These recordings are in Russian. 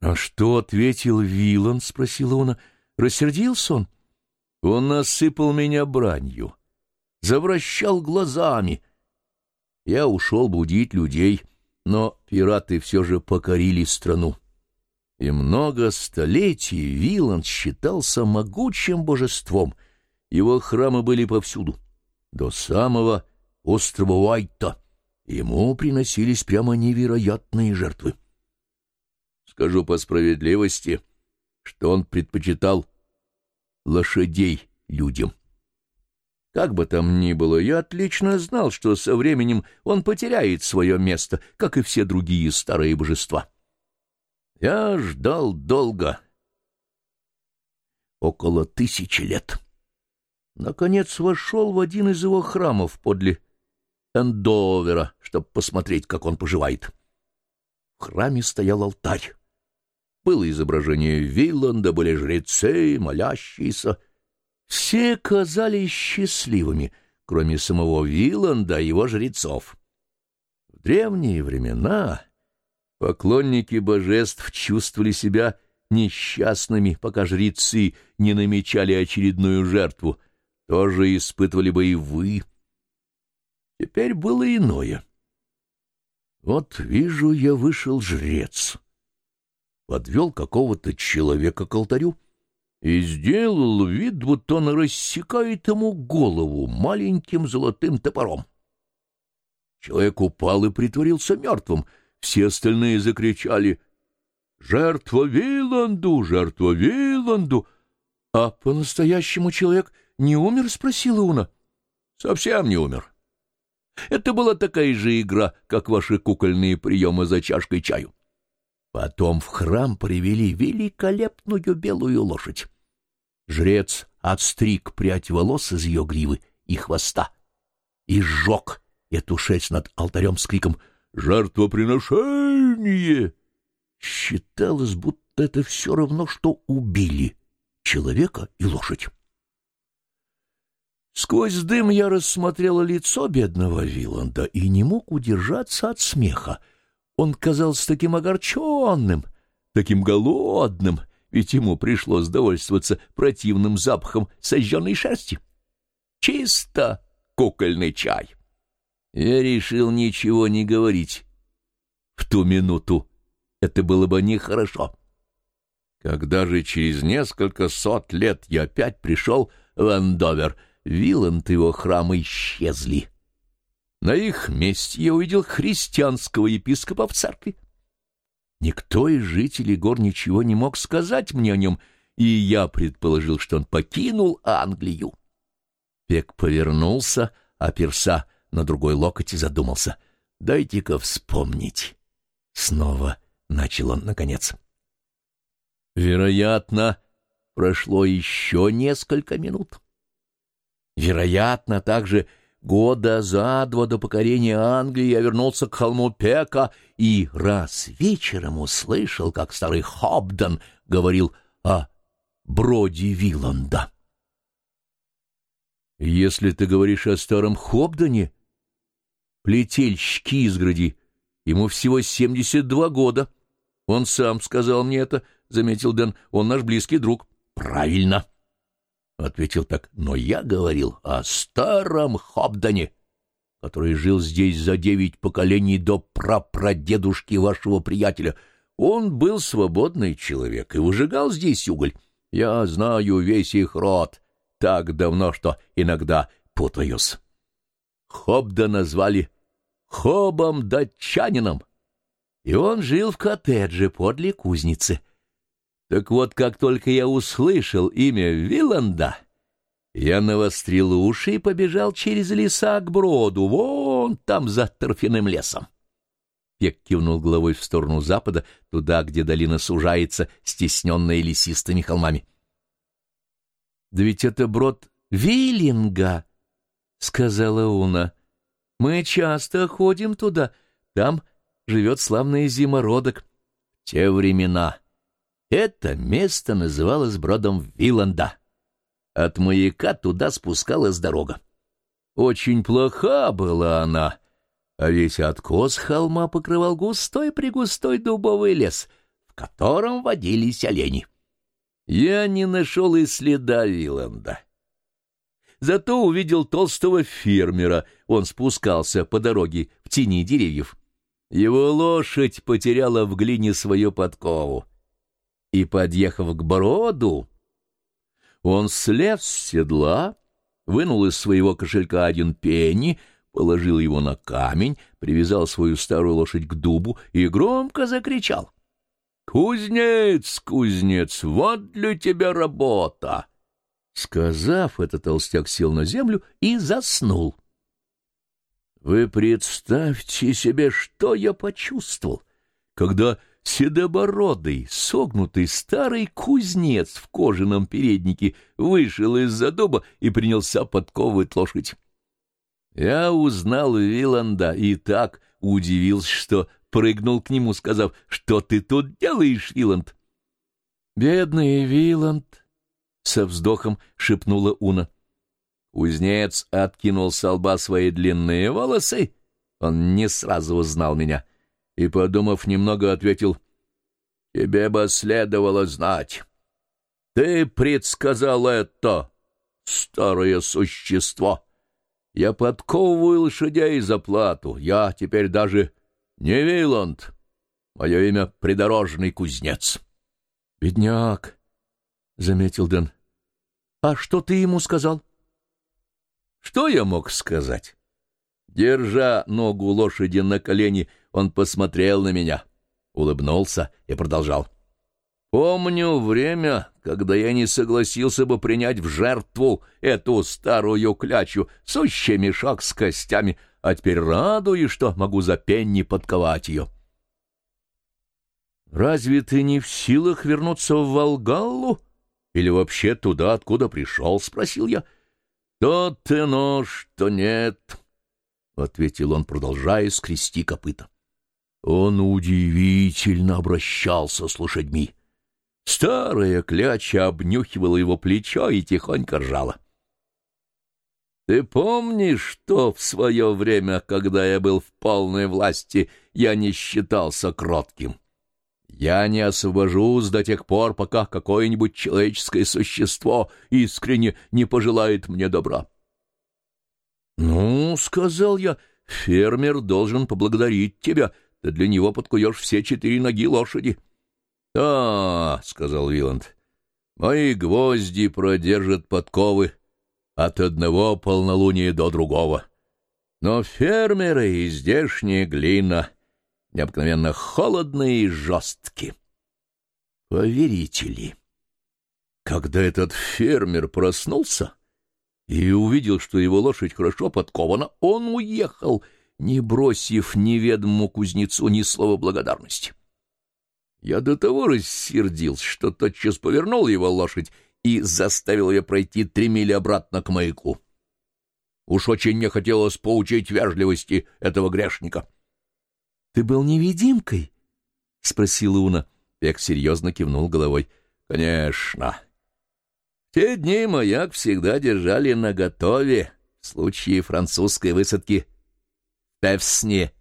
— А что ответил Вилан? — спросила она. — Рассердился он? Он насыпал меня бранью, завращал глазами. Я ушел будить людей, но пираты все же покорили страну. И много столетий Виланд считался могучим божеством. Его храмы были повсюду, до самого острова Уайта. Ему приносились прямо невероятные жертвы. Скажу по справедливости, что он предпочитал лошадей людям. Как бы там ни было, я отлично знал, что со временем он потеряет свое место, как и все другие старые божества. Я ждал долго, около тысячи лет. Наконец вошел в один из его храмов подле Эндовера, чтобы посмотреть, как он поживает. В храме стоял алтарь. Было изображение Виланда, были жрецы, молящиеся. Все казались счастливыми, кроме самого Виланда и его жрецов. В древние времена поклонники божеств чувствовали себя несчастными, пока жрецы не намечали очередную жертву. Тоже испытывали бы и вы. Теперь было иное. Вот вижу я вышел жрец — подвел какого-то человека к алтарю и сделал вид, будто он рассекает ему голову маленьким золотым топором. Человек упал и притворился мертвым. Все остальные закричали «Жертва Виланду! Жертва Виланду!» «А по-настоящему человек не умер?» — спросила Уна. «Совсем не умер. Это была такая же игра, как ваши кукольные приемы за чашкой чаю. Потом в храм привели великолепную белую лошадь. Жрец отстриг прядь волос из ее гривы и хвоста и сжег эту шесть над алтарем с криком «Жертвоприношение!» Считалось, будто это все равно, что убили человека и лошадь. Сквозь дым я рассмотрела лицо бедного Виланда и не мог удержаться от смеха. Он казался таким огорченным, таким голодным, ведь ему пришлось довольствоваться противным запахом сожженной шерсти. Чисто кукольный чай. Я решил ничего не говорить. В ту минуту это было бы нехорошо. Когда же через несколько сот лет я опять пришел в Андовер, Виланд и его храмы исчезли. На их месте я увидел христианского епископа в церкви. Никто из жителей гор ничего не мог сказать мне о нем, и я предположил, что он покинул Англию. Пек повернулся, оперся на другой локоть и задумался. «Дайте-ка вспомнить». Снова начал он, наконец. Вероятно, прошло еще несколько минут. Вероятно, также Года за два до покорения Англии я вернулся к холму Пека и раз вечером услышал, как старый Хобден говорил о броде Виланда. Если ты говоришь о старом Хобдене, плетельщики изгороди, ему всего семьдесят два года. Он сам сказал мне это, — заметил Дэн, — он наш близкий друг. Правильно. —— ответил так. — Но я говорил о старом Хобдане, который жил здесь за девять поколений до прапрадедушки вашего приятеля. Он был свободный человек и выжигал здесь уголь. Я знаю весь их род так давно, что иногда путаюсь. Хобда назвали Хобом датчанином, и он жил в коттедже подле кузницы — так вот, как только я услышал имя Виланда, я навострил уши и побежал через леса к броду, вон там за торфяным лесом. Пек кивнул головой в сторону запада, туда, где долина сужается, стесненная лесистыми холмами. — Да ведь это брод Виллинга, — сказала Уна. — Мы часто ходим туда, там живет славный зимородок. Те времена это место называлось бродом Виланда. От маяка туда спускалась дорога. Очень плоха была она, а весь откос холма покрывал густой-пригустой дубовый лес. в котором водились олени. Я не нашел и следа Виланда. Зато увидел толстого фермера. Он спускался по дороге в тени деревьев. Его лошадь потеряла в глине свою подкову. И, подъехав к броду, он слез с седла, вынул из своего кошелька один пенни, положил его на камень, привязал свою старую лошадь к дубу и громко закричал. «Кузнец, кузнец, вот для тебя работа!» Сказав это, толстяк сел на землю и заснул. Вы представьте себе, что я почувствовал, когда седобородый, согнутый старый кузнец в кожаном переднике вышел из-за дуба и принялся подковывать лошадь. Я узнал Виланда и так удивился, что прыгнул к нему, сказав, «Что ты тут делаешь, Виланд?» «Бедный Виланд!» — со вздохом шепнула Уна. Кузнец откинул с лба свои длинные волосы. Он не сразу узнал меня и, подумав немного, ответил, «Тебе бы следовало знать. Ты предсказал это, старое существо. Я подковываю лошадей за плату. Я теперь даже не Виланд. Мое имя — придорожный кузнец». «Бедняк», — заметил Дэн. «А что ты ему сказал?» Что я мог сказать? Держа ногу лошади на колени, он посмотрел на меня, улыбнулся и продолжал. Помню время, когда я не согласился бы принять в жертву эту старую клячу, сущий мешок с костями, а теперь радуюсь, что могу за пенни подковать ее. «Разве ты не в силах вернуться в Волгаллу или вообще туда, откуда пришел?» — спросил я. — «То ты нож, то нет», — ответил он, продолжая скрести копыта. Он удивительно обращался с лошадьми. Старая кляча обнюхивала его плечо и тихонько ржала. «Ты помнишь, что в свое время, когда я был в полной власти, я не считался кротким?» Я не освобожусь до тех пор, пока какое-нибудь человеческое существо искренне не пожелает мне добра. — Ну, — сказал я, — фермер должен поблагодарить тебя. Ты для него подкуешь все четыре ноги лошади. — Да, — сказал Виланд, — мои гвозди продержат подковы от одного полнолуния до другого. Но фермеры и здешняя глина — необыкновенно холодные и жесткие. Поверите ли, когда этот фермер проснулся и увидел, что его лошадь хорошо подкована, он уехал, не бросив неведомому кузнецу ни слова благодарности. Я до того рассердился, что тотчас повернул его лошадь и заставил ее пройти три мили обратно к маяку. Уж очень мне хотелось поучить вежливости этого грешника. — Ты был невидимкой? — спросила Уна. Пек серьезно кивнул головой. — Конечно. Те дни маяк всегда держали наготове в случае французской высадки в Певсне.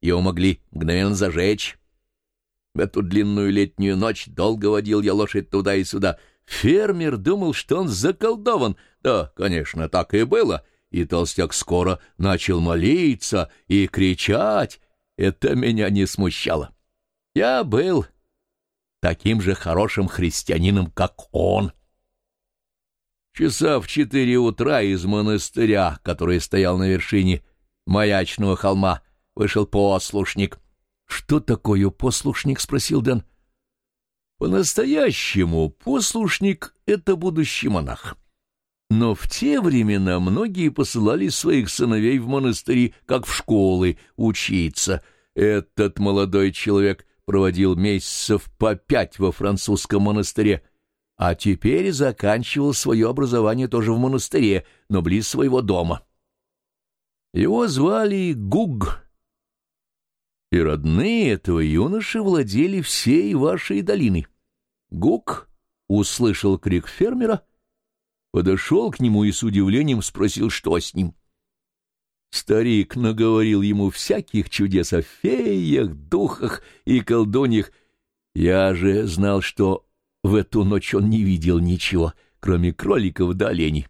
Его могли мгновенно зажечь. В эту длинную летнюю ночь долго водил я лошадь туда и сюда. Фермер думал, что он заколдован. Да, конечно, так и было. И толстяк скоро начал молиться и кричать, это меня не смущало. Я был таким же хорошим христианином, как он. Часа в четыре утра из монастыря, который стоял на вершине маячного холма, вышел послушник. — Что такое послушник? — спросил Дэн. — По-настоящему послушник — это будущий монах. Но в те времена многие посылали своих сыновей в монастыри, как в школы, учиться. Этот молодой человек проводил месяцев по пять во французском монастыре, а теперь заканчивал свое образование тоже в монастыре, но близ своего дома. Его звали Гуг, и родные этого юноши владели всей вашей долиной. Гуг услышал крик фермера — подошел к нему и с удивлением спросил, что с ним. Старик наговорил ему всяких чудес о феях, духах и колдуньях, Я же знал, что в эту ночь он не видел ничего, кроме кроликов да оленей.